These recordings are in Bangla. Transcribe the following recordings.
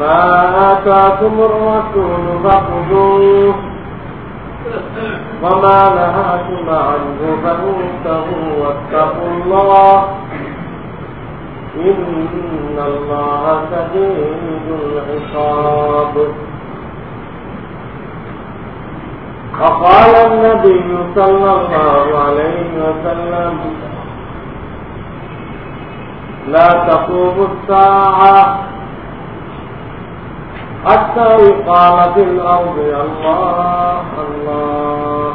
ما آتاكم الرسول فخذوه. وما نهاكم عنه فانتهوا واتقوا الله. إن الله شديد العقاب. وقال النبي صلى الله عليه وسلم لا تقوم الساعة. حتى قالت الأرض الله الله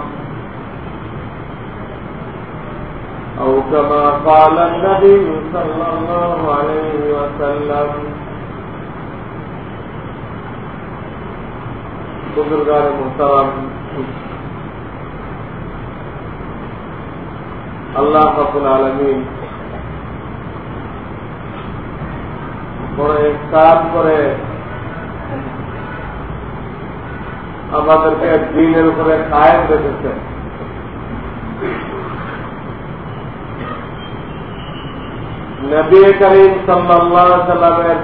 أو كما قال النبي صلى الله عليه وسلم بزرگار محترم اللہ فضل العالمین بڑے ایک کام کرے আমাদেরকে দিনের উপরে কায়েম রেখেছে। নবী করিম সাল্লামের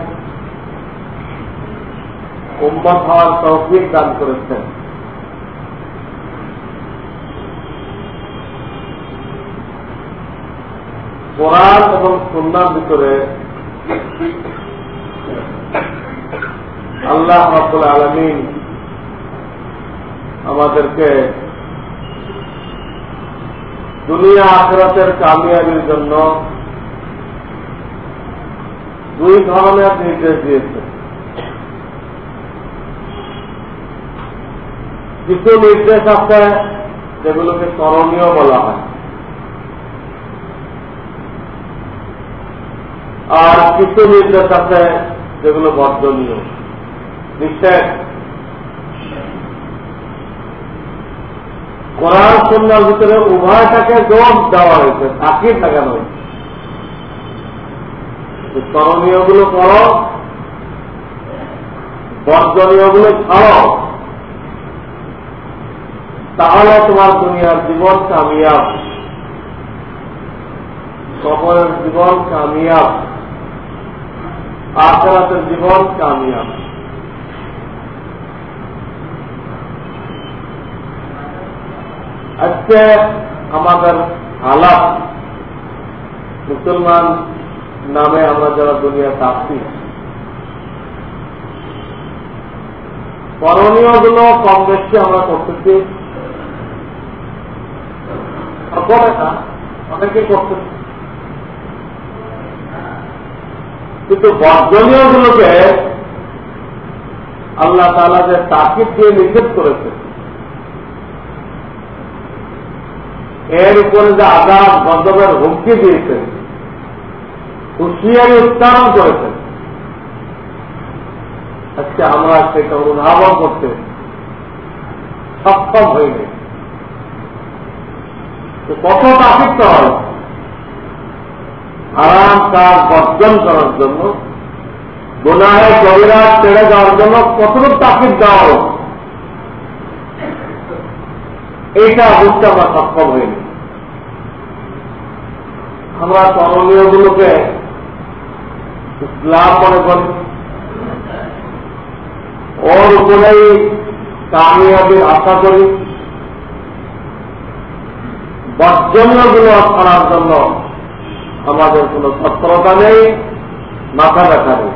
উম্মত হওয়ার তৌফিক দান করেছেন। কোরআন এবং সুন্নার ভিতরে আল্লাহ রাবুল আলমিন আমাদেরকে দুনিয়া আখরাতের কামিয়াবির জন্য দুই ধরনের নির্দেশ দিয়েছে। কিছু নির্দেশ আছে যেগুলোকে করণীয় বলা হয়। আর কিছু নির্দেশ আছে যেগুলো বর্জনীয়। নিষেধ। কোরআন সন্ন্যার ভিতরে উভয়টাকে জোর দেওয়া হয়েছে তাকিয়ে লাগানো হয়েছে। করণীয়গুলো করো বর্জনীয়গুলো ছাড়ো। তাহলে তোমার দুনিয়ার জীবন কামিয়াব। কবরের জীবন কামিয়াব। আখেরাতের জীবন কামিয়াব। আজকে আমাদের হালাত মুসলমান নামে আমরা যারা দুনিয়া থাকছি করণীয়গুলো কম বেশি আমরা করতেছি। অনেকে করতেছি। কিন্তু বর্জনীয় গুলোকে আল্লাহ তালা যে তাকিদ দিয়ে নিষেধ করেছে এর উপরে যে আজাদ গন্তব্যের হুমকি দিয়েছেন হুঁশিয়ারি উচ্চারণ করেছেন। আজকে আমরা সেটা অনুধাবন করতে সক্ষম হইনি। কত তাকিত হয়। আরাম কাজ বর্জন করার জন্য, গোনাহে কবিরা ছেড়ে যাওয়ার জন্য কতটুকু তাকিদ দেওয়া এইটা বুঝতে আমরা সক্ষম হইনি। আমরা করণীয় গুলোকে ইসলাম মনে করি। ওর উপরেই কামিয়াবির আশা করি। বর্জনীয়গুলো ছাড়ার জন্য আমাদের কোন তৎপরতা নেই, মাথা ব্যথা নেই।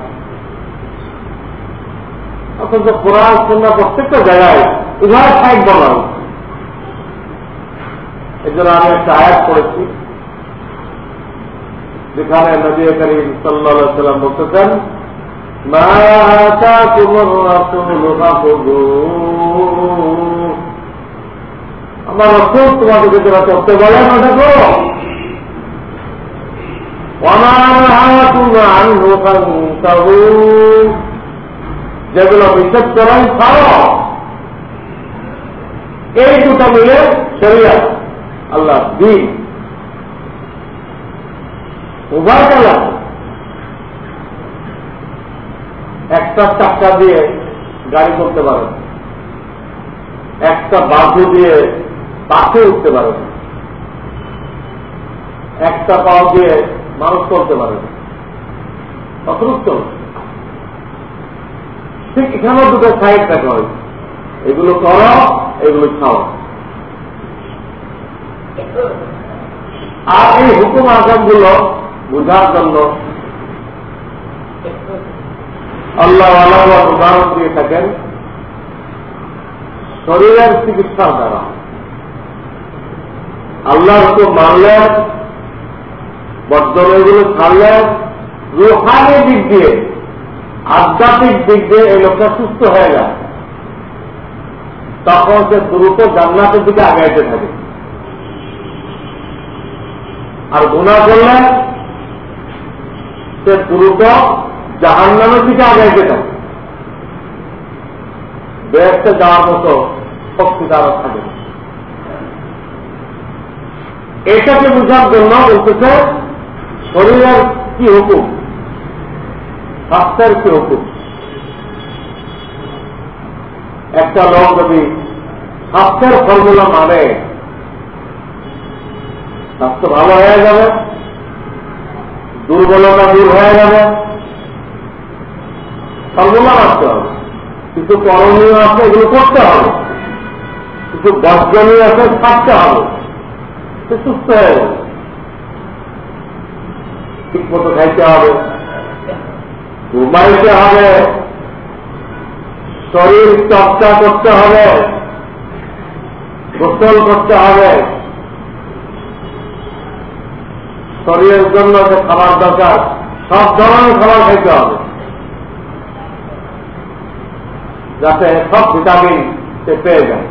অথচ কোরআন সন্ধ্যা প্রত্যেকটা জায়গায় উভয় সাইড বলা এই জন্য আমি একটা আয়াত করেছি যেখানে নবী করিম সাল্লা সাল্লাম বলতেছেন আমার রসুল তোমাকে যেটা করতে বলে না দেখো। যেগুলো বিশ্বাস করেন ছাড়ো। এই দুটা মিলে শরিয়া আল্লাহ দিন। উভয় কালা একটা চাক্কা দিয়ে গাড়ি করতে পারেন একটা বাহু দিয়ে পাশে উঠতে পারেন একটা পাও দিয়ে মানুষ করতে পারেন অতরুক্ত ঠিক এখানেও দুটো সাইড দেখা হয়। এগুলো করো এগুলো খাও আর এই হুকুম আসামগুলো বোঝার জন্য আল্লাহ উদাহরণ দিয়ে থাকেন। শরীরের চিকিৎসার দ্বারা। আল্লাহ হুকুম মানলেন, বর্তমানগুলো ছাড়লেন রুহানি দিক দিয়ে, আধ্যাত্মিক দিক দিয়ে এই লোকটা সুস্থ হয়ে যায়। তখন সে দ্রুত জান্নাতের দিকে আগাইতে থাকে। আর গুণা করলে সে দ্রুত জাহান্নামের দিকে আগাইতে থাকে বেহেস্তে যাওয়ার মতো শক্তি তারা থাকে এটাকে বোঝার জন্য বলতেছে, শরীরের কি হুকুম? স্বাস্থ্যের কি হুকুম? একটা লোক যদি স্বাস্থ্যের ফর্মুলা মানে স্বাস্থ্য ভালো হয়ে যাবে দুর্বলতা দূর হয়ে যাবে। ফর্মুলা রাখতে হবে। কিছু করণীয় আছে, এগুলো করতে হবে। কিছু বর্জনীয় আছে থাকতে হবে। সে সুস্থ হয়ে যাবে। ঠিক মতো খাইতে হবে। ঘুমাইতে হবে। শরীর চর্চা করতে হবে। গোসল করতে হবে। শরীরের জন্য যে খাবার দরকার, সব ধরনের খাবার খাইতে হবে। যাতে সব ভিটামিন সে পেয়ে যায়।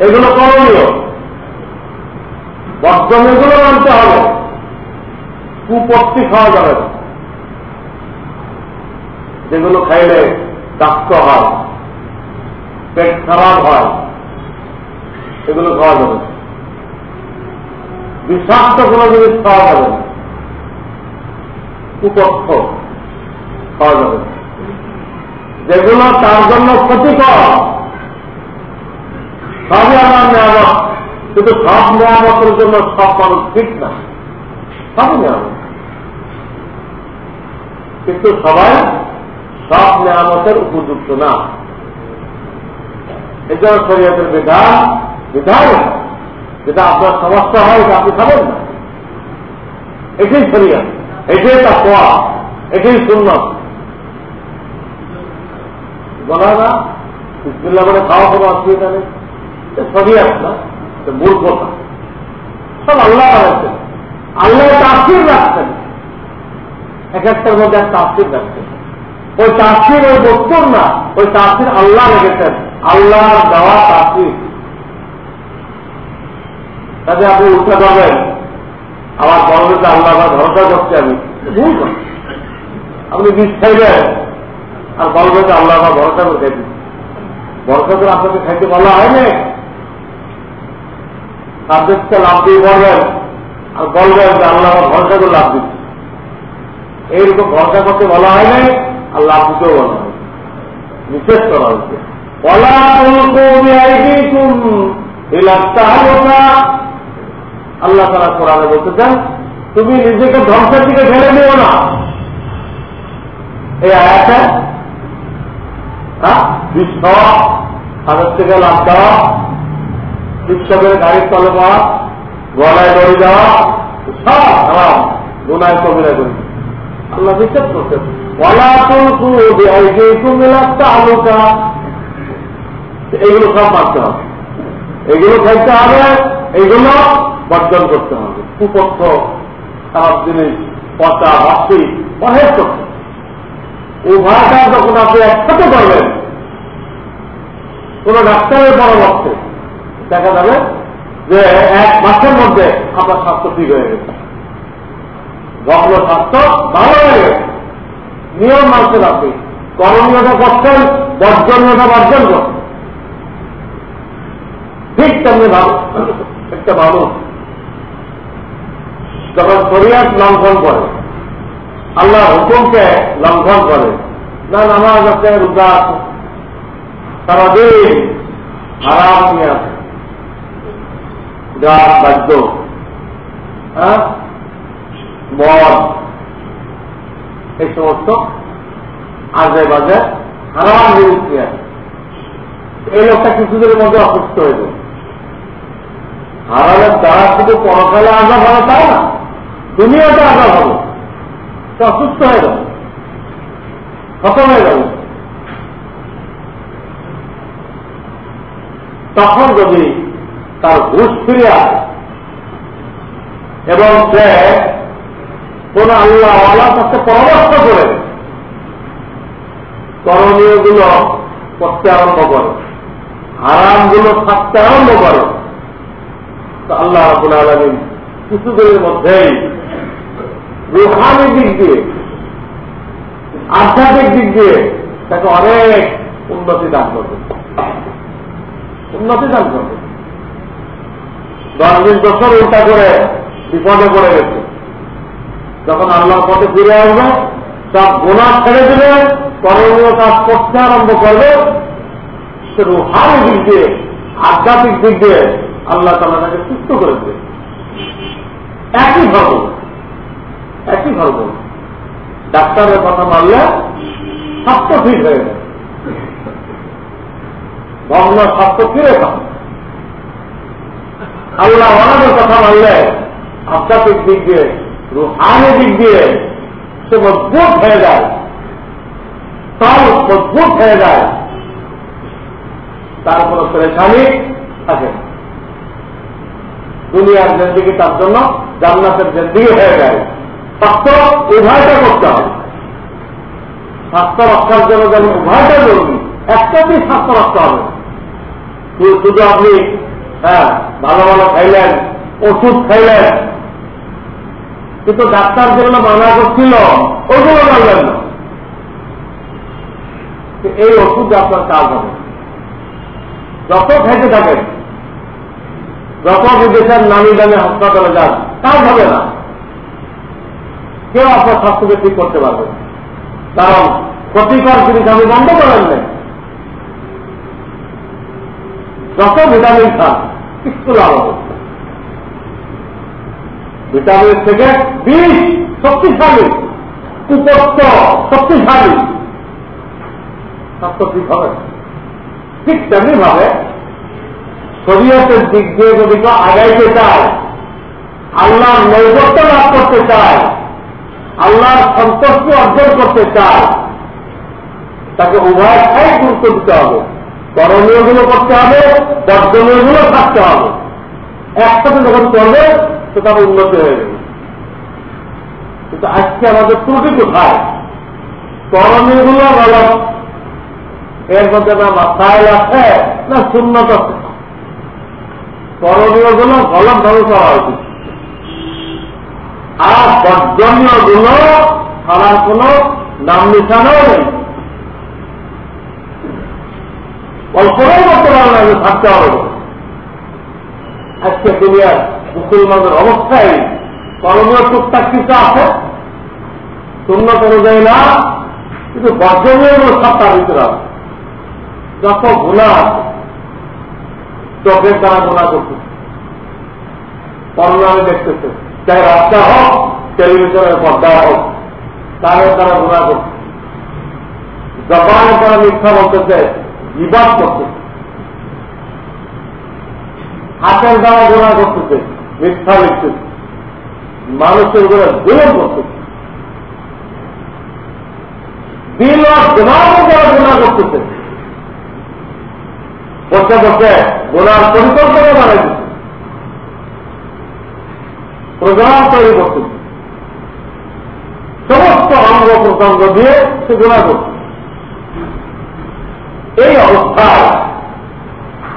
এগুলো করণীয়। বর্জন এগুলো মানতে হবে। কুপত্তি খাওয়া যাবে যেগুলো খাইলে দাক্ত হয়, পেট খারাপ হয় এগুলো খাওয়া যাবে বিষাক্ত কোনো জিনিস খাওয়া যাবে না কুপক্ষ খাওয়া যাবে। যেগুলো তার জন্য ক্ষতিকর সবই আমার নিয়ামত, কিন্তু সব নিয়ামতের জন্য সব মানুষ ঠিক না। সব নিয়ামত। কিন্তু সবাই সব নিয়ামতের উপযুক্ত না। এটা শরীয়তের বিধান বিধান যেটা আপনার সমস্যা হয়, এটা আপনি খাবেন না। এটাই শরীয়ত এটাই তা কোয়া এটাই শূন্য বলা না বিসমিল্লা বলে খাওয়া কোনো অসুবিধা নেই। শরীয়ত না মূল কথা। সব আল্লাহ বানাচ্ছেন আল্লাহ তাফির রাখছেন। এক একটার মধ্যে এক তাফির রাখছেন। ওই তাফির ওই বস্তুর না, ওই তাফির আল্লাহ রেখেছেন। আল্লাহ দেওয়া তাফির তাতে আপনি উঠতে পারবেন। আমার বড়দের আল্লাহ ভরসা করছি আমি। আপনি বিষ খাইবেন। আর বলবেন আল্লাহ আমার ভরসা করে খাইতে ভরসা করে আপনাকে খাইতে বলা হয়নি। সাবজেক্টকে লাভ দিয়ে বলবেন। আর বলবেন যে আল্লাহ আমার ভরসা করে লাভ দিচ্ছে। এইরকম ভরসা করতে বলা হয় নাই আল্লাহ আপনাকেও বলা হয়েছে নিষেধ করা হয়েছে। আল্লাহ তারা কোরআনে বলতে চান তুমি নিজেকে ধ্বংসের দিকে ফেলে নিও না। এই আয়াতে বিশ্ব, তাদের থেকে লাভ দেওয়া শিক্ষকের গাড়ির তলে পাওয়া গলায় দড়ি দেওয়া, সব হারাম, গুনায় কবিরা করি আল্লাহ বিশ্বাস করতেন এইগুলো সব মানতে হবে। এগুলো খাইতে হবে এইগুলো বর্জন করতে হবে। কুপক্ষ খারাপ জিনিস পচা ভাবছি অনেক করতে উভয়টা যখন আপনি একসাথে করবেন, কোন ডাক্তারের পরামর্শে দেখা যাবে যে এক মাসের মধ্যে আপনার স্বাস্থ্য ঠিক হয়ে গেছে। ভগ্ন স্বাস্থ্য ভালো হয়ে গেছে, নিয়ম মানছেন আপনি করণীয়তা করছেন বর্জনীয়তা বর্জন করছেন। ঠিক তেমনি ভালো, একটা মানুষ যখন শরিয়াত লঙ্ঘন করে, আল্লাহ হুকুমকে লঙ্ঘন করে না নামাজ আছে, রোজা আছে সারাদিন আরাম নিয়ে আছে। গাছ বাদ্য হ্যাঁ? মদ, এই সমস্ত আজে বাজে হারাম নিউজ নিয়ে আছে। এই লোকটা কিছুদিনের মধ্যে অসুস্থ হয়ে যাবে হারামের দ্বারা শুধু পরকালে আজাব হবে তাই না। দুনিয়াতে আজাব হবে। সে অসুস্থ হয়ে যাবে খতম হয়ে যাবে তখন যদি তার ঘুষ ফিরে আসে এবং সে কোন আল্লাহ আল্লাহর কাছে পরামর্শ করে করণীয়গুলো করতে আরম্ভ করে আরামগুলো থাকতে আরম্ভ করে আল্লাহ রাবুল আলমিন কিছুদিনের মধ্যেই রুহানি দিক দিয়ে, আধ্যাত্মিক দিক দিয়ে তাকে অনেক উন্নতি দান করবে। উন্নতি দান করবে। দশ বিশ বছর উল্টা করে বিপদে পড়ে গেছে। যখন আল্লাহর পথে ফিরে আসবে সব গোনা ছেড়ে দিবে, করণীয় কাজ করতে আরম্ভ করবে, সে রুহানি দিক দিয়ে, আধ্যাত্মিক দিক দিয়ে আল্লাহ তালা তাকে সুস্থ করে দেবে। একই ধর্ম একই ধর্ম ডাক্তারের কথা মানলে স্বাস্থ্য ঠিক হয়ে যায় ভগ্ন স্বাস্থ্য ফিরে পাবে আল্লাহ অনাদের কথা মানলে আধ্যাত্মিক দিক দিয়ে, রুহানি দিক দিয়ে সে মজবুত হয়ে যায়। তার মজবুত হয়ে যায়। তার কোন পরেশানি থাকে দুনিয়ার জেন্দিগি তার জন্য জান্নাতের জেন্দিগি হয়ে যায়। স্বাস্থ্য উভয়টা করতে হবে। স্বাস্থ্য রক্ষার জন্য যেন উভয়টা জরুরি, একটাতেই স্বাস্থ্য রক্ষা হবে। শুধু আপনি হ্যাঁ ভালো ভালো খাইলেন, ওষুধ খাইলেন, কিন্তু ডাক্তার যেগুলো মানা করছিল ওগুলো মানলেন না। এই ওষুধ আপনার কাজ হবে। যত খাইতে থাকেন, যত বিদেশের নামি দামি হাসপাতালে যান, কাজ হবে না। কেউ আপনার স্বাস্থ্যকে ঠিক করতে পারবে কারণ ক্ষতিকর জিনিস আমি বন্ধ করেন নেই। যত ভিটামিন খান কিছু লাভ হবে ভিটামিন থেকে বিষ শক্তিশালী কুপত্ব শক্তিশালী। স্বাস্থ্য ঠিক হবে? ঠিক তেমনি ভাবে শরীয়তের দিক দিয়ে যদি কেউ আগাইতে চায়, আল্লাহর নৈবত্য লাভ করতে চায় আল্লাহর সন্তুষ্টি অর্জন করতে চায়, তাকে উভয় ঠাই গুরুত্ব দিতে হবে। করণীয়গুলো করতে হবে বর্জনীয়গুলো থাকতে হবে। একসাথে যখন চলবে, তো তার উন্নতি হয়ে যাবে। কিন্তু আজকে আমাদের ত্রুটি কোথায়? করণীয়গুলো গলত এর মধ্যে না মাথায় আছে না শূন্যত করণীয়গুলো গলত ভাবে করা উচিত। আর বর্জনীয়গুলো কোন নাম নিশানাও নেই। কল্পনাও করতে পারে না থাকতে হবে। আজকে দুনিয়ার মুসলমানদের অবস্থায় করণীয় টুকটাক কিছু আছে। শূন্য অনুযায়ী না, কিন্তু বর্জনীয় সব তার ভিতরে আছে। যত গুণা আছে চোখের দ্বারা গুণা করতেছে পর্ণামে দেখতেছে। চাই রাস্তা হোক, টেলিভিশনের পর্দা হোক তাদের দ্বারা গুণা করছে। জবানের দ্বারা মিথ্যা বলতেছে, বিবাদ করতেছে হাতের দ্বারা গুণা করতেছে, মিথ্যা লিখতেছে। মানুষের উপরে জুলুম করতেছে। দিল দিমাগের দ্বারা গুণা করতেছে। বসে বসে গোলার পরিকল্পনা বানাই দিচ্ছে প্রোগ্রাম তৈরি করতেছে সমস্ত অঙ্গ প্রসঙ্গ দিয়ে সে গোলা করছে। এই অবস্থায়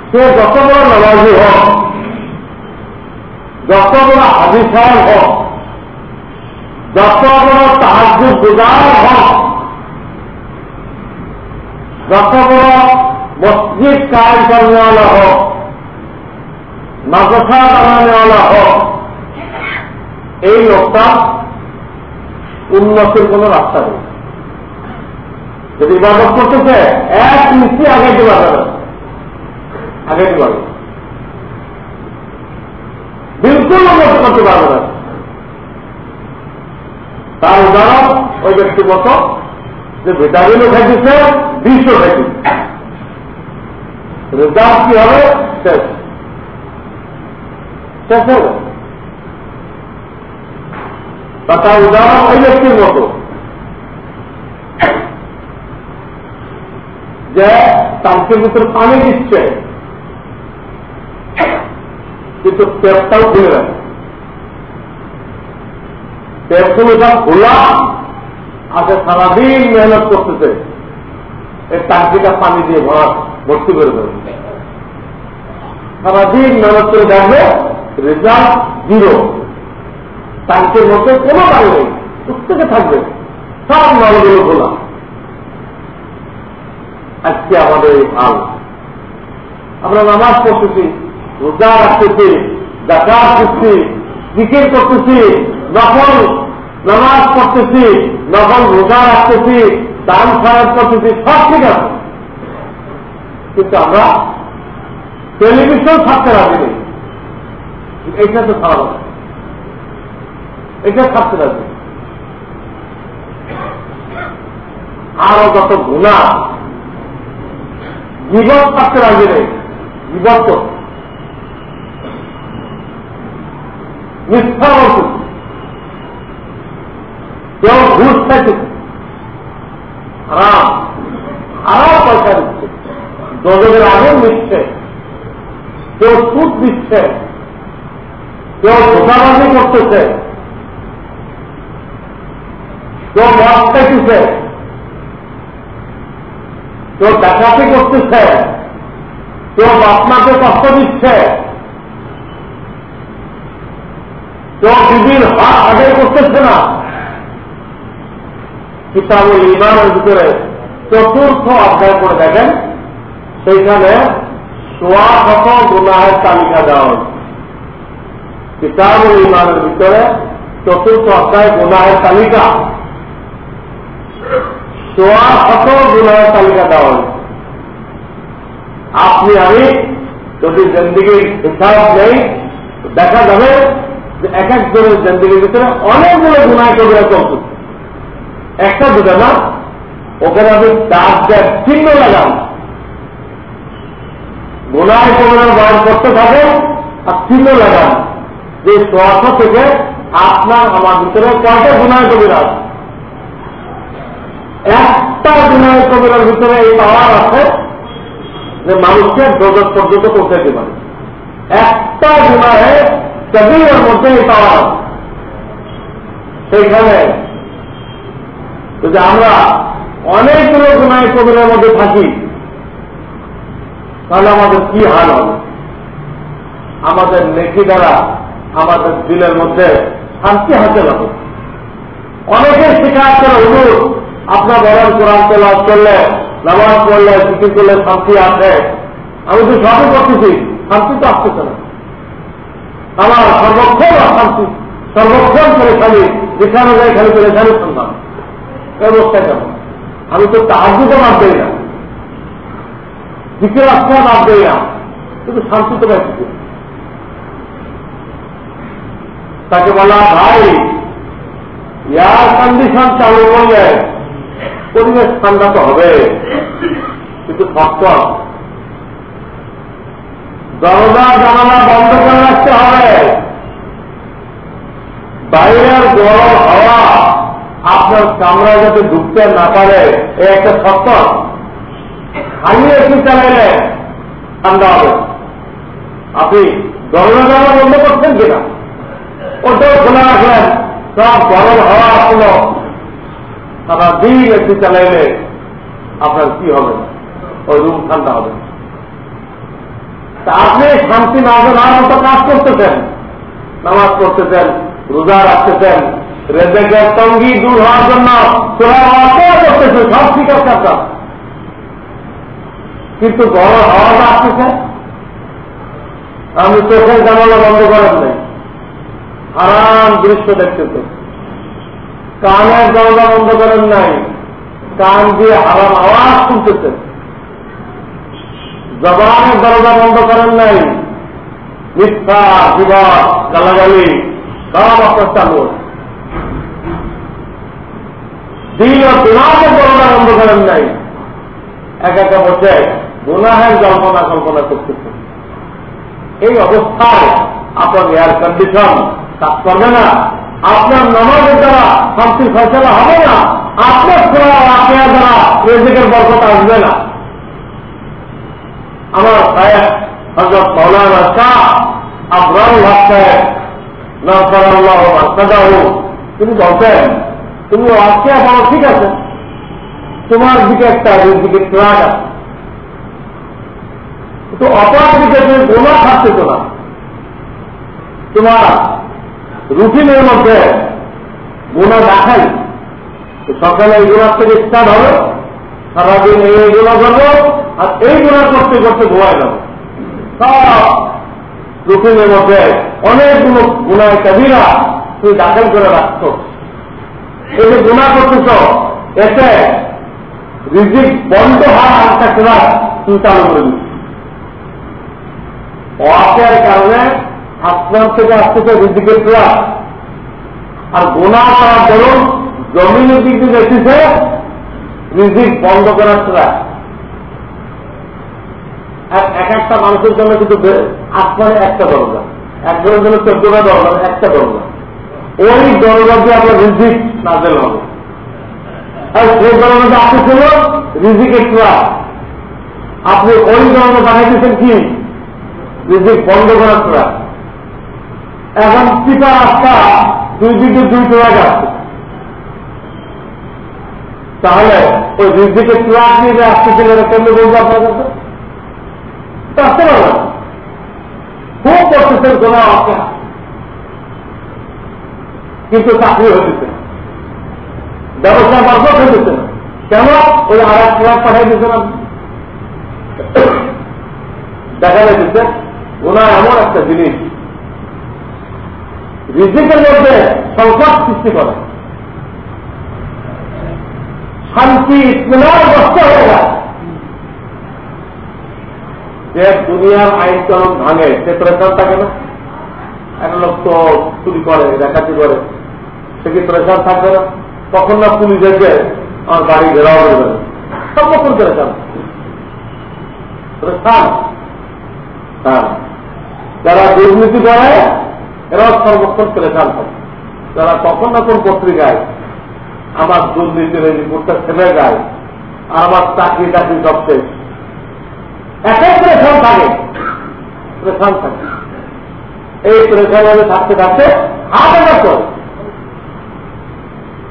সে যত বড় নামাজি হোক, যত বড় সাহেব হোক, যত বড় সাহায্য গুজার হোক, যত বড় মসজিদ কাজ করনেওয়ালা হোক, মাদ্রাসা বানানেওয়ালা হোক এই লোকটা উন্নতির কোন রাস্তা নেই। যদি ইবাদত করতেছে এক মিষ্টি আগে দিবা যাবে। আগে দিবা বিলকুল উন্নতি করতে পারবে না। তার উদাহরণ ওই ব্যক্তির মতো যে ভিটামিনও খাইতেছে বিষও খাইতেছে রেজাল্ট কি হবে? শেষ। শেষ হবে। বা তার উদাহরণ ওই ব্যক্তির মতো। যে টাঙ্কের ভিতরে পানি দিচ্ছে, কিন্তু ট্যাপটাও খুলে রাখে ট্যাপগুলো সব খোলা আগে সারাদিন মেহনত করতেছে। এই টাঙ্কিটা পানি দিয়ে ভরা, ভর্তি করে দেবে। সারাদিন মেহনত করে দেখবে, রেজাল্ট জিরো। টাঙ্কের মধ্যে কোনো পানি নেই। প্রত্যেকে থাকবে। সব নলগুলো খোলা। আজকে আমাদের এই হাল। আমরা নামাজ পড়তেছি, রোজা রাখতেছি জাকাত দিচ্ছি, জিকির করতেছি নকল নামাজ পড়তেছি নকল রোজা রাখতেছি, দান খারাপ করতেছি, সব ঠিক আছে। কিন্তু আমরা টেলিভিশন থাকতে রাজি নেই। এটা তো খারাপ এটা থাকতে রাজি আরও যত গুণা জীবন থাকতে নেই জীবন তো মিথ্যা বলতেছে কেউ ঘুষ খাইতেছে আরাম আরাম পয়সা দিচ্ছে। দলের আগুন দিচ্ছে কেউ সুদ দিচ্ছে। কেউ ধোকাবাজি করতেছে। কেউ মদ খাইতেছে। কেউ ডাকাতি করতেছে। কেউ বাপমাকে কষ্ট দিচ্ছে। কেউ বিবির হাত আগে করতেছে না। কিতাবুল ইমানের ভিতরে চতুর্থ অধ্যায় করে দেখেন, সেইখানে সোয়া শত গুনাহের তালিকা দেওয়া হয়েছে। কিতাবুল ইমানের ভিতরে চতুর্থ অধ্যায় গুনাহের তালিকা। সোয়া শত গুনাহের তালিকা দেওয়া হয়েছে আপনি আমি যদি জিন্দিগির হিসাব নেই দেখা যাবে যে এক একজনের জিন্দিগির ভিতরে অনেকগুলো গুণায় কবিরা চলছে একটা দুটো না, ওখানে আপনি দাঁত দেয় চিহ্ন লাগান গোলায় কবিরার বয়স করতে থাকে আর চিহ্ন লাগান যে সোয়াশ থেকে আপনার আমার ভিতরে কয়টা গুণায় কবিরা আছে? একটা গুণায় কবিরার ভিতরে এই পাওয়ার আছে যে মানুষকে জগৎ পর্যন্ত পৌঁছাইতে পারে। একটা গুণায় কবিরের মধ্যে এই পাওয়ার আছে। সেইখানে যদি আমরা অনেকগুলো গুণায় কবিরের মধ্যে থাকি, তাহলে আমাদের কি হাল হবে? আমাদের নেকি দ্বারা আমাদের দিলের মধ্যে শান্তি হাসিল হবে। অনেকের শিকার করে হুজুর আপনার বলেন কোরআন তেলাজ করলে নামাজ পড়লে জিকির করলে শান্তি আসে আমি তো সবই করতেছি শান্তি তো আসতেছে না আমার সর্বক্ষণ অশান্তি, সর্বক্ষণ করে খালি যেখানে যায় খালি করে খালি সন্ধান ব্যবস্থা কেমন আমি তো তাহাজুকে বাদ দেই না। দিকে রাস্তায় বাদ দেই না। কিন্তু শান্তি তো পাইছি তাকে বলা ভাই এয়ার কন্ডিশন চালু করলে পরিবেশ ঠান্ডা তো হবে। কিন্তু শক্ত দরজা, জানালা বন্ধ করে রাখতে হবে। বাইরের গরম হাওয়া আপনার কামরায় যাতে ঢুকতে না পারে এই একটা শর্ত। খালি একটু চালাইলে ঠান্ডা হবে। আপনি দরজা জানা বন্ধ করছেন কিনা? ওটাও খোলা রাখলেন। সব গরম হাওয়া আসলো। সারা দিন একটু চালাইলে আপনার কি হবে? ওই রুম ঠান্ডা হবে। আপনি শান্তি না মতো কাজ করতেছেন? নামাজ পড়তেছেন, রোজা রাখতেছেন, রেজেকের তঙ্গি দূর হওয়ার জন্য করতেছে সব ঠিক আছে আপনার। কিন্তু বড় হাওয়াটা আসতেছে আমি চোখের জানালা বন্ধ করেন নাই। আরাম দৃশ্য দেখতেছে কানের দরজা বন্ধ করেন নাই। কান দিয়ে আরাম আওয়াজ শুনতেছে। জবানের দরজা বন্ধ করেন নাই। মিথ্যা বিবাদ গালাগালি সব আপনার চালু দিন ও গুণাহের দরজা বন্ধ করেন নাই। এক একা বসে গুণাহের জল্পনা কল্পনা করতেছে। এই অবস্থায় আপনার এয়ার কন্ডিশন কাজ করবে না। আপনার নামাজের দ্বারা শান্তির ফয়সলা হবে না। আপনার খোলা আপনার দ্বারা রেজিকের বরকত আসবে না। আমার সাহেব বলতেন তুমি আজকে বলো ঠিক আছে। তোমার দিকে একটা দিকে ট্রাক আছে। কিন্তু অপর দিকে তুমি গোলা থাকতেছ না। তোমার রুটিনের মধ্যে গুণা দেখাই। সকালে এই গুণার থেকে স্টার্ট হবে, সারাদিন এই গুণা করব, আর এই গুণা করতে করতে ঘুমায় যাব। সব রুটিনের মধ্যে অনেকগুলো গুণায় কবিরা তুমি দাখিল করে রাখছ। এই যে গুণা করতেছ, এতে রিজিক বন্ধ হওয়ার একটা ক্লাস তুমি চালু করে দিচ্ছ। অপের কারণে আসমান থেকে আসতেছে রিজিকের ক্লাস আর গোনা করার দরুন জমিনের দিক দিয়ে এসেছে রিজিক বন্ধ করার ট্রাক এক একটা মানুষের জন্য কিন্তু আসমানে একটা দরজা। একজনের জন্য চোদ্দটা দরজা, একটা দরজা। ওই দরজা দিয়ে আপনার রিজিক নাজেল হবে। আর যে দরজাটা আপনি ছিল রিজিকের ট্রাক আপনি ওই দরজা বানাইতেছেন কি? রিজিক বন্ধ করার ট্রাক এখন পিতা রাস্তা দুই দিকে দুই ট্রাক আসছে তাহলে ওই রিজিকের ট্রাক নিয়ে আসতেছিল কেমনি বলব আপনার কাছে আসতে পারবে খুব করতেছেন কোন অপেক্ষা কিন্তু চাকরি হতেছে ব্যবসা হইতেছে না। কেন? ওই আর এক ট্রাক পাঠাই দিচ্ছে না দেখা যাচ্ছে ওনা এমন একটা জিনিস রিজিকের মধ্যে সংকট সৃষ্টি করে। শান্তি নষ্ট হয়ে যায়। যে দুনিয়ার আইন কানুন ভাঙে, সে প্রেশার থাকে না। একটা লোক তো চুরি করে, ডাকাতি করে। সে কি প্রেশার থাকবে না? তখন না পুলিশ এসে আমার গাড়ি ঘেরাও করবে? সর্বক্ষণ প্রেশার প্রেশার হ্যাঁ যারা দুর্নীতি করে এরাও সর্বক্ষণ প্রেশার থাকে যারা কখন না কোন পত্রিকায় আমার দুর্নীতির রিপোর্টটা যায় আর আমার চাকরি চাকরি সব শেষ। একাই প্রেশান থাকে। প্রেশান থাকে। এই প্রেশান থাকতে থাকতে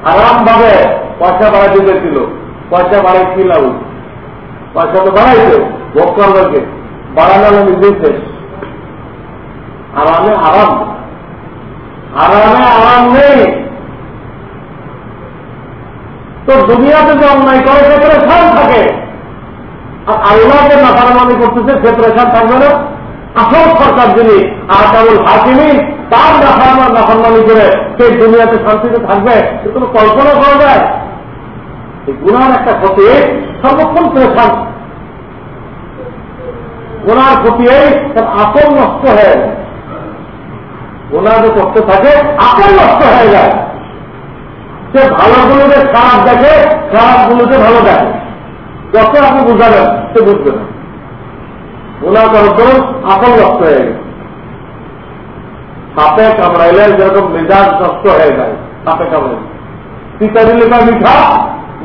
আরাম ভাবে পয়সা গেছিল পয়সা বাড়াই কি লাভ? পয়সা তো বাড়াইছে, ভোগ করবে বাড়ানো নিজেই আরামে আরাম। আরামে আরাম নেই। তো দুনিয়াতে যে অন্যায় করে, সে প্রেশান থাকে। আর আল্লাহকে নাফারমানি করতেছে, সে প্রেশান থাকবে না। আসল সরকার যিনি আহকামুল হাকিমি, তার নাফারমান নাফারমানি করে সেই দুনিয়াতে শান্তিতে থাকবে, সে কোনো কল্পনা করা যায়। এই গুণার একটা ক্ষতি, সর্বক্ষণ পেরেছান গুণার ক্ষতি তার আসল নষ্ট হয়ে যায়। যে করতে থাকে আসল নষ্ট হয়ে যায়। সে ভালোগুলোকে খারাপ দেখে খারাপগুলোকে ভালো দেখে। যত আপনি বুঝাবেন, সে বুঝবে না। গুণা করার ধরুন আসল নষ্ট হয়ে গেছে। সাপে কামড়াইলে যেরকম মেজাজ নষ্ট হয়ে যায়, সাপে কামড়াইলে। পিতা দিলে তার মিঠা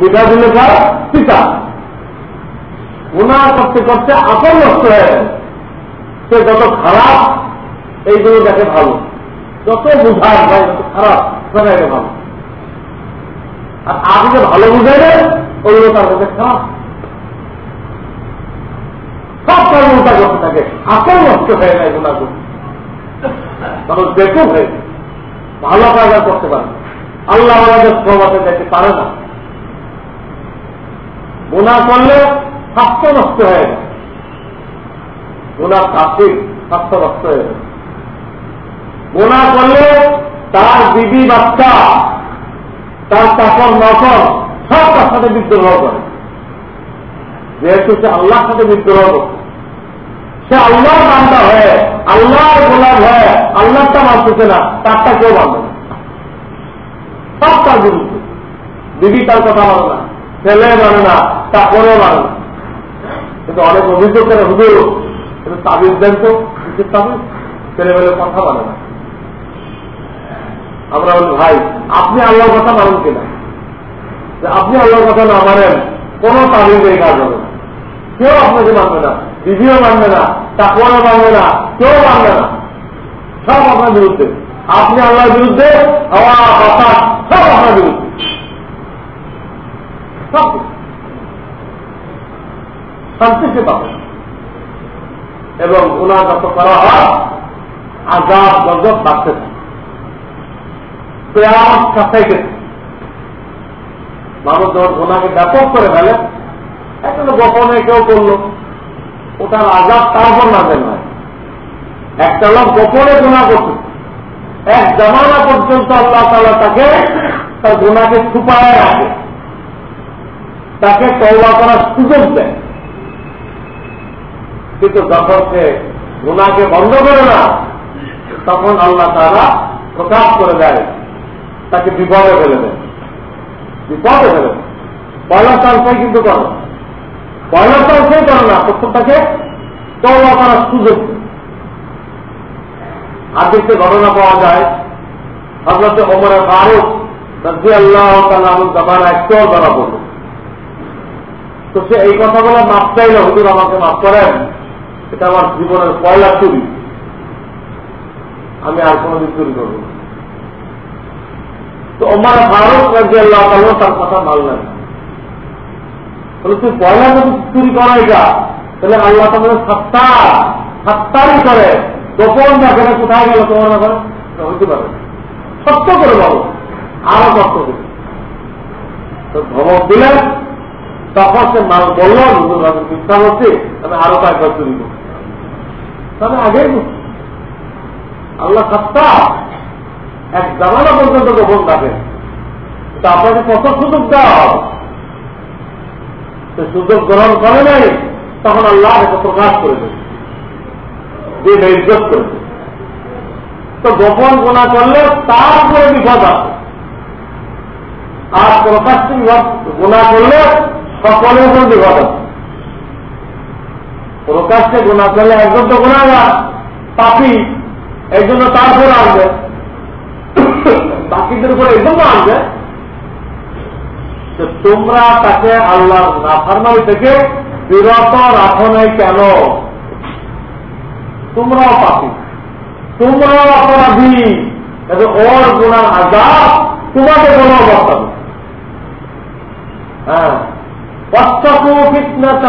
মিঠা দিলে তার পিতা গুণা করতে করতে আসল নষ্ট হয়ে যায় সে যত খারাপ, এইগুলো দেখে ভালো। যত বুঝায় ভাই যত খারাপ দেখে ভালো। আর আপনি যে ভালো বুঝাইলে ওগুলো তার কাছে খারাপ। সব উল্টা করতে থাকে। আসল নষ্ট হয়ে যায় গুণা করতে মানুষ বেকুব হয়ে ভালো কাজ করতে পারে আল্লাহ আমাদের প্রভাতে যেতে পারে না। গুণা করলে স্বাস্থ্য নষ্ট হয়ে যায়। গুণা কাশির স্বাস্থ্য নষ্ট হয়ে যায়। গুণা করলে, তার দিদি বাচ্চা, তার চাকর নকর সব তার সাথে বিদ্রোহ করে। যেহেতু সে আল্লাহর সাথে বিদ্রোহ করছে। সে আল্লাহর বান্দা হয়ে, আল্লাহর গোলাপ হয়ে আল্লাহটা মানতেছে না, তারটা কেউ মানবে না। সব তার বিরুদ্ধে। দিদি তার কথা মানে না, ছেলে মানে না তা করেও মানে না। কিন্তু অনেক অভিযোগ করে হুজুর, কিন্তু তাবিজ দেন তো, কিসের তাবিজ? ছেলে মেলে কথা মানে না। আমরা বলি, ভাই, আপনি আল্লাহর কথা মানেন কিনা? যে, আপনি আল্লাহর কথা না মানেন, কোন এই কাজ হবে কেউ আপনাকে মানবে না দিদিও মানবে না তাকুয়ারও মানবে না, কেউ মানবে না। সব আপনার বিরুদ্ধে। আপনি আল্লাহর বিরুদ্ধে, হাওয়া, বাতাস, সব আপনার বিরুদ্ধে। সব শান্তিতে পাবে। এবং গুণা যত করা হয় আজাব গজব বাড়তে মানুষ যখন গুণাকে ব্যাপক করে ফেলে একটা গোপনে কেউ করল ওটার আজাদ তারপর না দেন নয়। একটা লোক গোপনে গুণা করছে। এক জামানা পর্যন্ত আল্লাহ তালা তাকে তার গুণাকে ছুপায় রাখে। তাকে তৌবা করার সুযোগ দেয়। কিন্তু যখন সে গুণাকে বন্ধ করে না তখন আল্লাহ তারা প্রকাশ করে দেয়। তাকে বিপদে ফেলে দেয়। বিপদে ফেলে পয়লা চান্সাই কিন্তু করো। পয়লা চান্সাই করো না, প্রত্যেকটাকে তৌবা করার সুযোগ হাদিসে ঘটনা পাওয়া যায় হজরত ওমরে ফারুক রাজি আল্লাহ জামানায় চোর ধরা পড়ল। তো সে এই কথাগুলো মাপ চাইল, হুজুর আমাকে মাফ করেন, এটা আমার জীবনের পয়লা চুরি আমি আর কোনদিন চুরি করব তো ওমর ফারুক রাজি আল্লাহ তার কথা মানলেন। বলে, তুই পয়লা যদি চুরি করা এটা। তাহলে আল্লাহ তোমাদের সত্তার সত্তারই করে। গোপন দেখে না কোথায় গেল তোমার ব্যাপারে হইতে পারে। সত্য করে বলো, আরও কষ্ট করে। তো ধমক দিলেন। তখন সে মাল বলল চিন্তা করছি আমি আরও কয়েকবার চুরি করছি তবে আগেই আল্লাহ সত্তা এক জামানা পর্যন্ত গোপন থাকে। তা আপনাকে কত সুযোগ দাও সে সুযোগ গ্রহণ করে নাই, তখন আল্লাহ এটা প্রকাশ করে দেবে। দিয়ে ইজ্জত করেছে তো গোপন গোনা করলে তার উপরে বিপদ আছে আর প্রকাশ্যে গোনা করলে সকলের উপর বিপদ আছে প্রকাশ্যে গোনা করলে একজন তো গোনাগার, পাপি, এই জন্য তার উপর আসবে। বাকিদের উপর এই জন্য আসবে তোমরা তাকে আল্লাহ নাফারমারি থেকে বিরত রাখো নাই কেন তোমরাও পাপি তোমরাও অপরাধী ওর গুণার আজাব তোমাকে কোনো অবস্থা হ্যাঁ واتقوا فتنة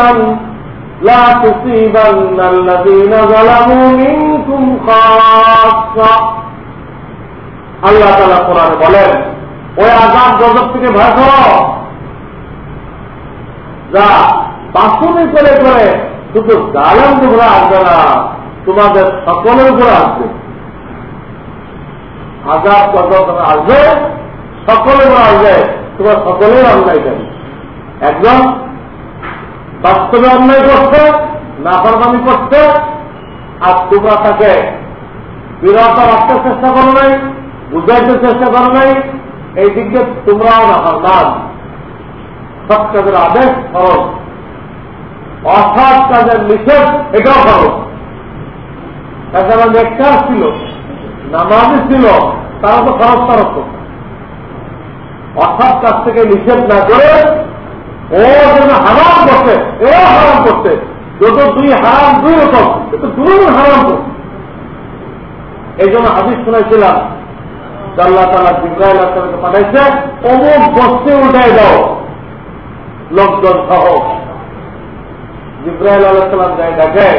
لا تصيبن الذين ظلموا منكم خاصة আল্লাহ তালা কোরআনে বলেন, ওই আজাদ গজব থেকে ভয় করো যা বাসনে করে করে শুধু গালাম উপরে আসবে না, তোমাদের সকলের উপরে আসবে। আজাব গজব আসবে, সকলের উপরে আসবে, তোমার সকলের অন্যায় যাবে একজন বাস্তবে অন্যায় করছে, নাফরমানি করছে, আর তোমরা তাকে বিরত রাখতে চেষ্টা করো নাই। বুঝাইতে চেষ্টা করো নাই, এই দিকে তোমরাও নাফরমান সৎ কাজের আদেশ খরচ অসৎ কাজের নিষেধ, এটাও খরচ তাছাড়া নেককার ছিল নামাজি ছিল, তারা তো খরচ খরচ অসৎ কাজ থেকে নিষেধ না করে, ও যেন হারাম করছে এও হারাম করছে যত দুই হারাম দুই রকম, কিন্তু দুই হারাম করছে এই জন্য হাদিস শুনেছিলাম আল্লাহ তালা জিব্রাইল আসলামকে পাঠাইছে, অমুক বস্তে উঠাই দাও। লোকজন সহ জিব্রাইল আলাহাম যাই দেখে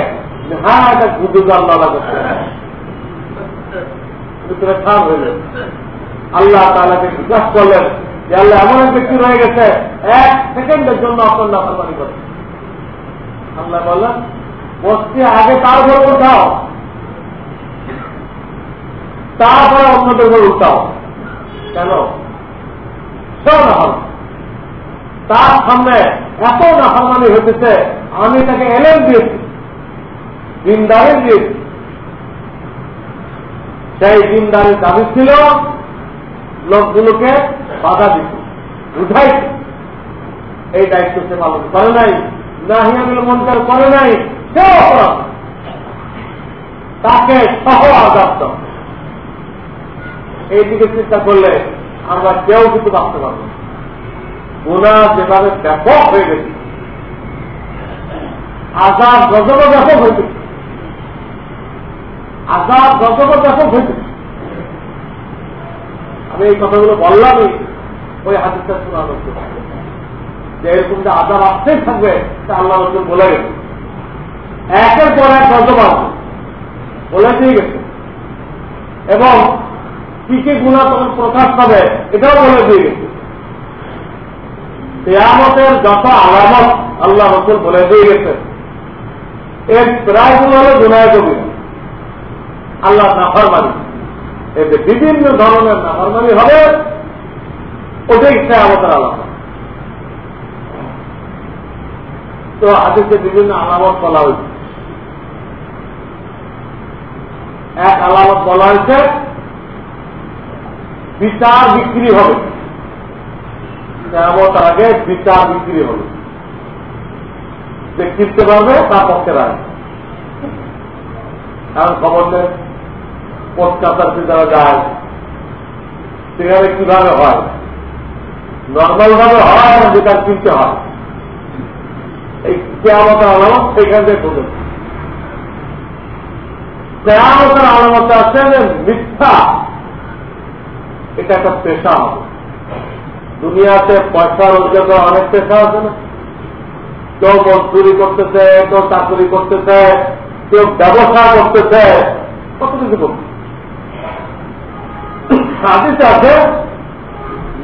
যে হ্যাঁ এটা গুদু আল্লাহ করছে। আল্লাহ তালাকে জিজ্ঞাসা করলেন, যে আল্লাহ, এমন এক ব্যক্তি রয়ে গেছে, এক সেকেন্ডের জন্য আপনার নাফরমানি করে। আল্লাহ বললেন, বসতে আগে তার উপর উঠাও তারপরে অন্যদের উপর উঠাও কেন? তার সামনে এত নাফরমানি হতেছে আমি তাকে এলেন দিয়েছি, দিনদারে দিয়েছি। সেই দিনদারের দাবি ছিল, লোকগুলোকে বাধা দিত বুঝাইছে এই দায়িত্ব সে পালন করে নাই নাহিয়ামিল মনকার করে নাই, সে অপরাধ। তাকে সহ আজাদ এইদিকে চিন্তা করলে আমরা কেউ কিন্তু বাঁচতে পারব গুণা যেভাবে ব্যাপক হয়ে গেছে, আজাদ গজব ব্যাপক হয়েছে। আজাদ গজব ব্যাপক হয়েছে। আমি এই কথাগুলো বললামই, ওই হাদিসটা শোনা হচ্ছে যে এরকম যে আজাদ আসতেই থাকবে, তা আল্লাহ রসুল বলে গেছে একের পর এক গজব আসবে। বলে দিয়ে গেছে। এবং কি কি গুণা তখন প্রকাশ পাবে? এটাও বলে দিয়ে গেছে কেয়ামতের যত আলামত আল্লাহ রসুল বলে দিয়ে গেছে এর প্রায়গুলো হল গুণায় কবি আল্লাহ নাফার মালিক এতে বিভিন্ন ধরনের নাফরমানি হবে, ওটাই কেয়ামতের আলামত। তো হাদিসে বিভিন্ন আলামত বলা হয়েছে। এক আলামত বলা হয়েছে বিচার বিক্রি হবে। কেমন আগে বিচার বিক্রি হবে। যে কিনতে পারবে, তার পক্ষে রায় কারণ খবর নেই পথকাতারতে যারা যায়, সেখানে কীভাবে হয়? নর্মাল ভাবে হয় না যেটা কিনতে হয়। এই কেয়ামতের আলামত সেখান থেকে খুঁজে কেয়ামতের আলামত আছে যে মিথ্যা এটা একটা পেশা হবে দুনিয়াতে পয়সা, রোজগার করা অনেক পেশা আছে না? কেউ মজদুরি করতেছে, কেউ চাকরি করতেছে, কেউ ব্যবসা করতেছে, কত কিছু হাদিসে আছে,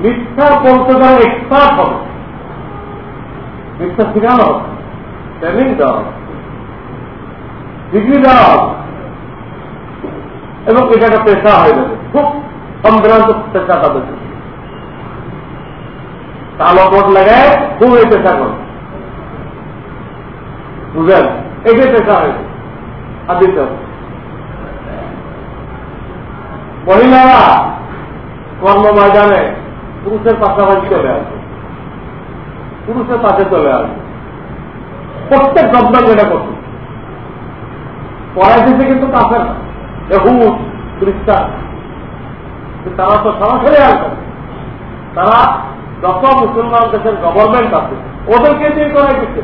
মিথ্যা বলতে তারা এক্সপার্ট হবে। মিথ্যা শিখানো ট্রেনিং দেওয়া হবে ডিগ্রি দেওয়া হবে। এবং এটা একটা পেশা হয়ে যাবে। খুব পেশা তাদের কালো কোট লাগায় খুব এই পেশা করে। বুঝলেন? এটাই পেশা হয়েছে হাদিসে মহিলারা কর্ম ময়দানে পুরুষের পাশাপাশি চলে আসে। পুরুষের পাশে চলে আসে। প্রত্যেক গদ্দান এটা করছে। পড়াই দিতে কিন্তু কাছে না। এহুদ তারা তো সরাসরি আসবে তারা যত মুসলমান দেশের গভর্নমেন্ট আছে, ওদেরকে দিয়ে করাই দিচ্ছে।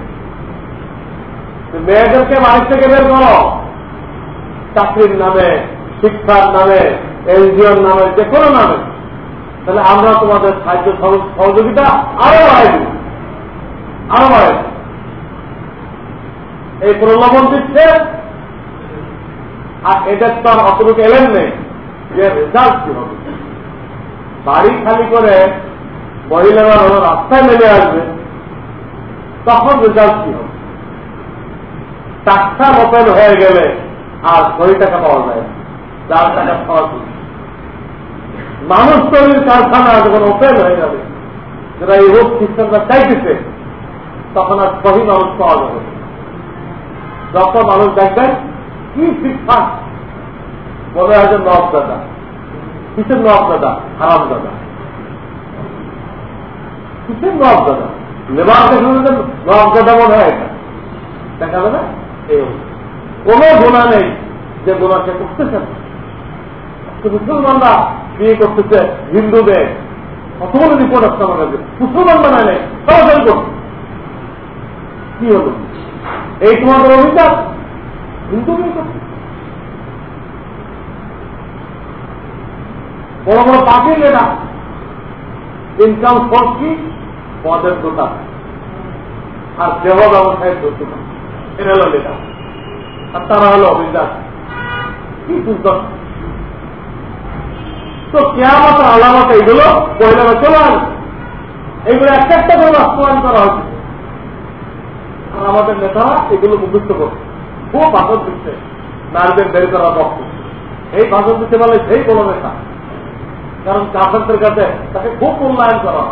মেয়েদেরকে বাড়ি থেকে বের করো। চাকরির নামে, শিক্ষার নামে, এনজিওর নামে, যে কোনো নামে। তাহলে আমরা তোমাদের সাহায্য সহযোগিতা আরও বাড়াই আরও বাড়াই এই প্রলোভন দিচ্ছে। আর এদের তো আর অতটুকু এলেন নেই যে রেজাল্ট কি হবে। বাড়ি খালি করে মহিলারা হলো রাস্তায় নেমে আসবে, তখন রেজাল্ট কি হবে? টাকা ওপেন হয়ে গেলে আর ছয় টাকা পাওয়া যায় চার টাকা পাওয়া যায় মানুষ তৈরির কারখানা যখন ওপেন হয়ে যাবে, যারা এই রোগ খ্রিস্টানরা চাইতেছে, তখন আর সহি মানুষ পাওয়া যাবে যত মানুষ দেখবেন, কি শিক্ষা? মনে হয় যে নব দাদা। কিসের নব দাদা? হারাম দাদা। কিসের নব দাদা? লেবার দেখে নব দাদা মনে হয় এটা। দেখা যাবে কোন গুণা নেই যে গুণা সে করতেছে মুসলমানরা বিয়ে করতেছে হিন্দুদের। কতগুলো রিপোর্ট আসছে আমার কাছে মুসলমান বানায় নেই সরাসরি করছে। কি হলো? এই তোমাদের অভিযোগ হিন্দু বিয়ে করছে। বড় বড় পাখির না। ইনকাম সোর্স কি পদের দোকান। আর সেবা ব্যবসায়ের দোকান। এটা হলো লেখা আর তারা হলো অভিযোগ কি সুন্দর তো কেয়ামত আলামত এইগুলো পরিণামে চলে আসবে। এইগুলো একটা একটা করে বাস্তবায়ন করা হচ্ছে আর আমাদের নেতারা এগুলো মুখস্থ করছে। খুব ভাষণ দিচ্ছে। নারীদের বের করা বক্ত এই ভাষণ দিতে পারলে সেই বড় নেতা কারণ কাফেরদের কাছে তাকে খুব মূল্যায়ন করা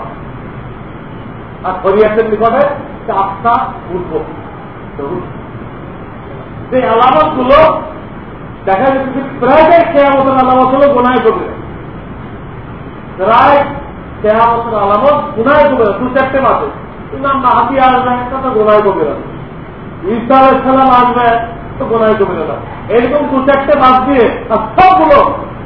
আর শরিয়াতের নিকটে চাপটা উঠব সেই আলামতগুলো দেখা যাচ্ছে প্রায় কেয়ামতের আলামত হলো গোনায় করবে প্রায় কেয়ামতের আলামত গুনায় করবে দু চারটে মাসে ইমাম মাহাতি আসবে একটা তো গোনায় করবে না। আলাইসালাম আসবে, তো গোনায় করবে না। এরকম দু চারটে মাস দিয়ে সবগুলো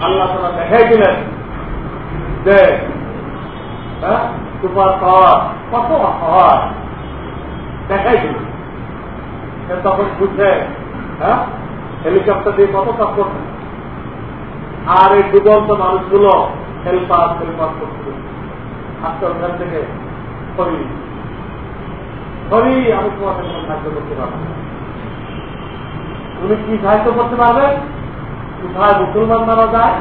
আল্লাহ তারা দেখাই দিলেন যে হ্যাঁ সুপার পাওয়ার কত দিল। সে তখন হ্যাঁ হেলিকপ্টার দিয়ে কত কাজ আর এই ডুবন্ত মানুষগুলো হেলপাস হেলপাস করছিল আজকে থেকে আমি তোমাকে সাহায্য করতে পারব তুমি কি সাহায্য করতে পারবে? কোথায় মুসলমান মারা যায়,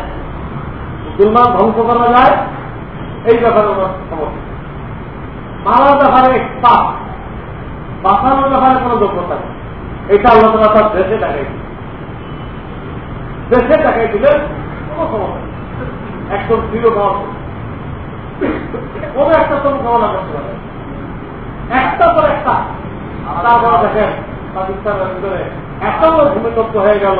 মুসলমান ধ্বংস করা যায়, এই ব্যাপারে ওনার সমস্যা মারার ব্যাপারে পাপ বাঁচানোর ব্যাপারে কোনো যোগ্যতা নেই। এটা আল্লাহ তালা তার দেশে দেখাই দেশে দেখাই দিলে কোনো সমস্যা একদম জিরো খাওয়া কোনো একটা তুমি কামনা করতে পারে একটা পর একটা। তারপর দেখেন পাকিস্তানের ভিতরে এত ভূমিকম্প হয়ে গেল।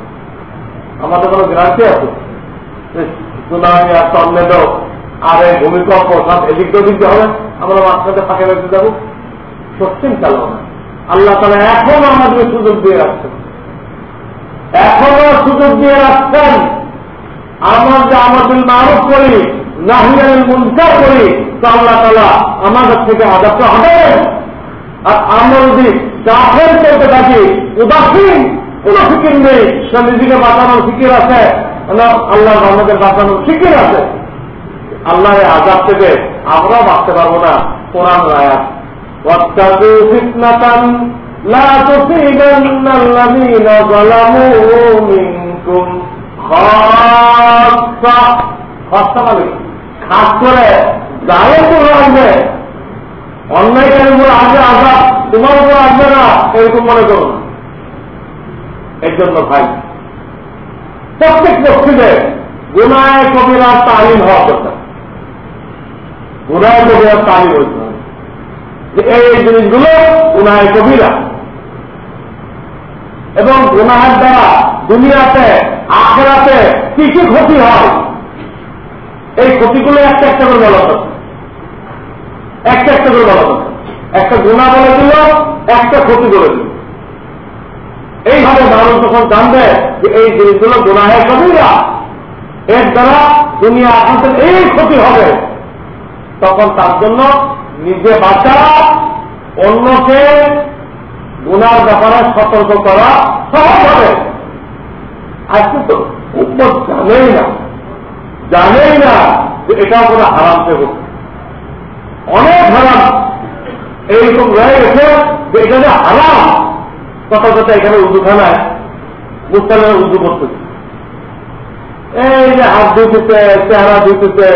আমাদের কোনো গ্রান্তি আছে? সুনামি আর এই ভূমিকম্প সব এদিক ওদিক হবে। আমরা মাঝখানে ফাঁকে বেঁচে যাব। সত্যিই চালাও না আল্লাহ তালা এখনও আমাদের সুযোগ দিয়ে রাখছেন। এখনও সুযোগ দিয়ে রাখছেন। আমরা যে আমাদের মারুফ করি নাহিয়ানের মুনকার করি, তো আল্লাহ তালা আমাদের থেকে আদাবটা হটাবেন আর আমরা যদি গাফের করতে থাকি, উদাসীন কোন ফিকির নেই। না নিজেকে বাঁচানোর ফিকির আছে আল্লাহ আমাদের বাঁচানোর ফিকির আছে। আল্লাহ আজাদ থেকে আমরা বাঁচতে পারব না, কোরআন রায়াত মানে খাস করে আসবে। অন্যায়কারীর আজাদ তোমার উপর আসবে না, এরকম মনে করুন। এর ভাই। প্রত্যেক মসজিদে গুনায় কবিরার তালিম হওয়া দরকার গুনায় কবিরার তালিম হইতে হবে যে এই জিনিসগুলো গুনায় কবিরা এবং গুনাহের দ্বারা দুনিয়াতে, আখেরাতে কি কি ক্ষতি হয়? এই ক্ষতিগুলো একটা একটা করে বলা হচ্ছে। একটা একটা করে বলা হচ্ছে। একটা গুণা বলে দিল, একটা ক্ষতি করে দিল। যখন জানবে যে এই জিনিসগুলো গুণাহে কবিরা এর দ্বারা দুনিয়া আপনাদের এই ক্ষতি হবে। তখন তার জন্য নিজে বাঁচা, অন্যকে গুনার ব্যাপারে সতর্ক করা সহজ হবে। আজকে তো উম্মত জানেই না জানেই না যে এটা কোনো হারাম থেকে অনেক হারাম। এইরকম রয়ে গেছে যে এটা হারাম কথা কথা এখানে উজুখানায় মুসলমানের উজু করতেছে এই যে হাত ধুতেছে চেহারা ধুতেছে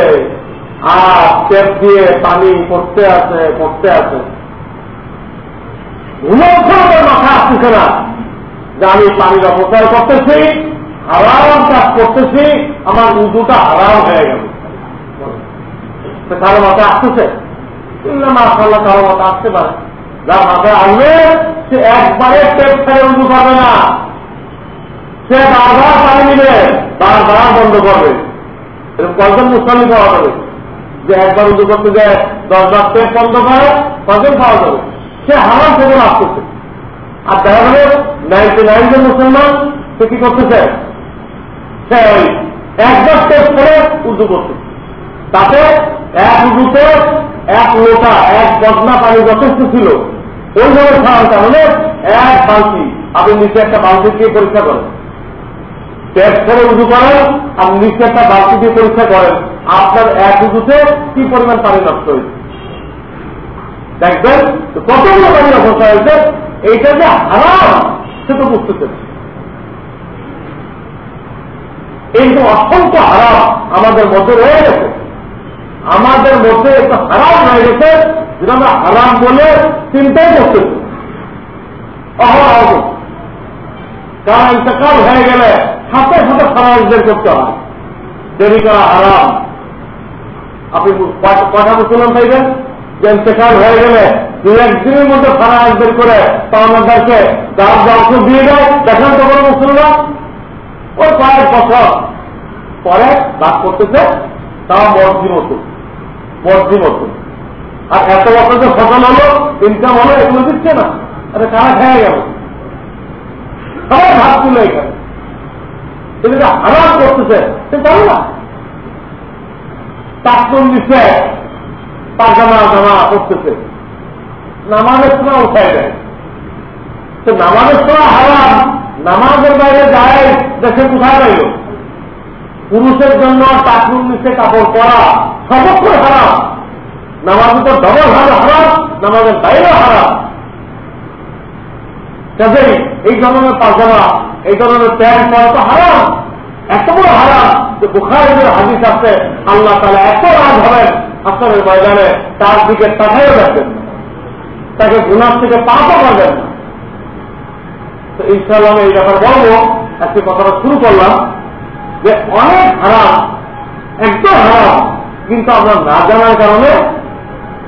আর টেপ দিয়ে পানি পড়তে আছে পড়তে আছে। মাথা আসতেছে না। যে আমি পানির অপচয় করতেছি, হারাম কাজ করতেছি, আমার উজুটা হারাম হয়ে গেল। কারও মাথায় আসতেছে? মাসাল্লাহ কারও মাথা আসতে পারে। যার মাথায় আসবে সে একবারে টেপ ছেড়ে উজু পাবে না। সে বারবার পানি নিবে, বারবার বন্ধ করবে। এরকম কয়জন মুসলিম পাওয়া যাবে, যে একবার উজু করতে যায় দশবার টেপ বন্ধ করে কয়জন পাওয়া যাবে। সে হারাম থেকে আসতেছে আর দেখা গেল নাইনটি নাইন জন মুসলমান, সে কি করতেছে? সে একবার টেস্ট করে উজু করতেছে তাতে এক উজুতে এক লোটা, এক বদনা পানি যথেষ্ট ছিল। ওইভাবে খাওয়ার কারণে এক বালতি, আপনি নিচে একটা বালতি দিয়ে পরীক্ষা করেন। টেস্ট করে উজু করেন আর নিচে একটা বালতি দিয়ে পরীক্ষা করেন। আপনার এক উজুতে কি পরিমাণ পানি নষ্ট হয়েছে? দেখবেন কতগুলো পানি নষ্ট হয়েছে, এইটা যে হারাম, সে তো বুঝতেছে এই যে অসংখ্য হারাম আমাদের মধ্যে রয়ে গেছে। আমাদের মধ্যে একটা হারাম হয়ে গেছে যেটা আমরা হারাম বলে চিন্তাই অহরহ কারণ ইন্তকাল হয়ে গেলে সাথে সাথে ফরাজদের করতে হয়। দেরি করা আপনি কথা পাইবেন যে ইন্তকাল হয়ে গেলে দু একদিনের মধ্যে বের করে তাদেরকে যার দর্শ দিয়ে দেয়। দেখেন তো মুসলমান। ওই কয়েক বছর পরে বাদ করতেছে, তাও মর্জি মতো। মর্জি মতো। আর এত বছর যে ফসল হলো ইনকাম হলো, এগুলো দিচ্ছে না। আরে কারা খেয়ে গেল। সবাই ভাত তুলে এখানে এটা হারাম করতেছে, সে জানো না। তাকুন দিচ্ছে পাজামা জামা করতেছে নামাজের সময় উঠাই দেয়। তো নামাজের সময় হারাম, নামাজের বাইরে যায় দেশে কোথায় রইল? পুরুষের জন্য টাকুর নিচে কাপড় পরা সর্বক্ষণ হারাম। নামাজ তো ডবল হারে হারাম, নামাজের বাইরে হারাম। কাজেই এই ধরনের পাজামা, এই ধরনের প্যান্ট পরা তো হারাম। এত বড় হারাম যে বুখারের হাদিস আছে, আল্লাহ তালা এত রাগ হবেন আসলের ময়দানে, তার দিকে তাকাইও দেখবেন তাকে গুনার থেকে পাপও করবেন না। তো ইনশাল্লাহ এই ব্যাপার বলব, আজকে কথাটা শুরু করলাম যে অনেক হারাম, একদম হারাম, কিন্তু আমরা না জানার কারণে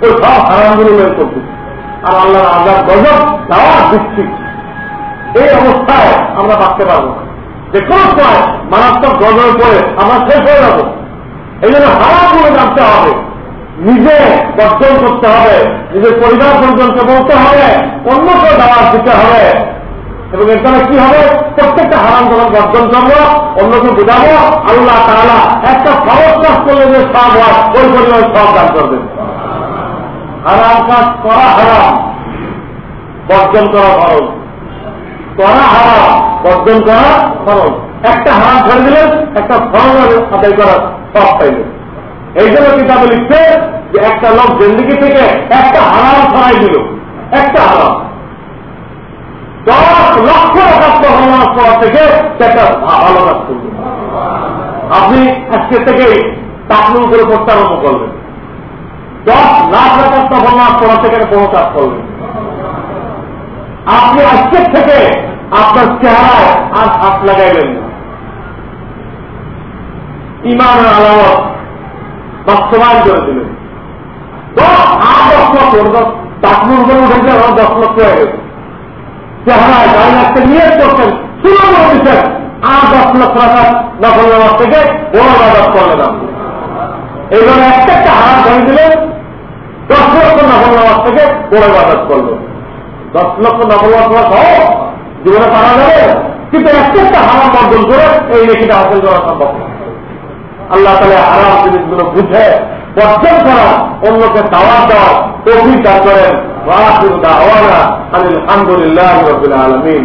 ওই সব হারামগুলো বের করতেছি আর আল্লাহর আজাদ গজব দেওয়া দিচ্ছি। এই অবস্থায় আমরা বাঁচতে পারব না। যে কোনো সময় মারাত্মক গজব করে আমরা শেষ হয়ে যাব। এই জন্য হারামগুলো জানতে হবে। নিজে বর্জন করতে হবে। নিজের পরিবার পরিজনকে বলতে হবে। অন্যকে দাওয়াত দিতে হবে। এবং দ্বারা কি হবে? প্রত্যেকটা হারাম যখন বর্জন করব, অন্যকে বোঝাবো। আল্লাহ তাহলে একটা খরচ কাজ করলে যে সব হয়, ওই পরিমাণ সব দান করবেন হারাম কাজ করা হারাম। বর্জন করা খরচ করা হারাম, বর্জন করা খরচ একটা হারাম ছেড়ে দিলেন একটা ফরজ আদায় করার সব পাইলেন এই জন্য কিতাবে লিখছে যে একটা লোক জিন্দিগি থেকে একটা হারাম ছড়াই দিল। একটা হারাম। দশ লক্ষ টাকা সহনাশ করা থেকে সেটা ভালো কাজ করবে আপনি আজকে থেকে তাকলুল করে পড়তে আরম্ভ করবেন দশ লাখ টাকা সহনাশ করা থেকে কোনো কাজ করবেন আপনি আজকের থেকে আপনার চেহারায় আর হাত লাগাইবেন না। আলামত বাস্তবায়ন করে দিলেন। দশ, আট, দশ লক্ষ আমার দশ লক্ষ হয়ে গেছে চেহারায় গাড়ি রাখতে নিয়ে করছেন, শুরু করে দিচ্ছেন। আর দশ লক্ষ টাকা নকল নামাজ থেকে বড় বাজার করলেন আপনি এইভাবে একটা একটা হারাম ধরে দিলেন দশ লক্ষ নকল নামাজ থেকে বড় বাজার করলেন দশ লক্ষ নকল নামাজ সহ জীবনে পারা যাবে। কিন্তু একটা হারাম অর্জন করে এই নেকিটা হাসিল করা সম্ভব আল্লাহ তাহলে হারাম জিনিসগুলো বুঝে, বর্জন করা, অন্যকে দাওয়াত দেওয়া, তৌফিক দান করেন। আলহামদুলিল্লাহ রবিল আলমিন।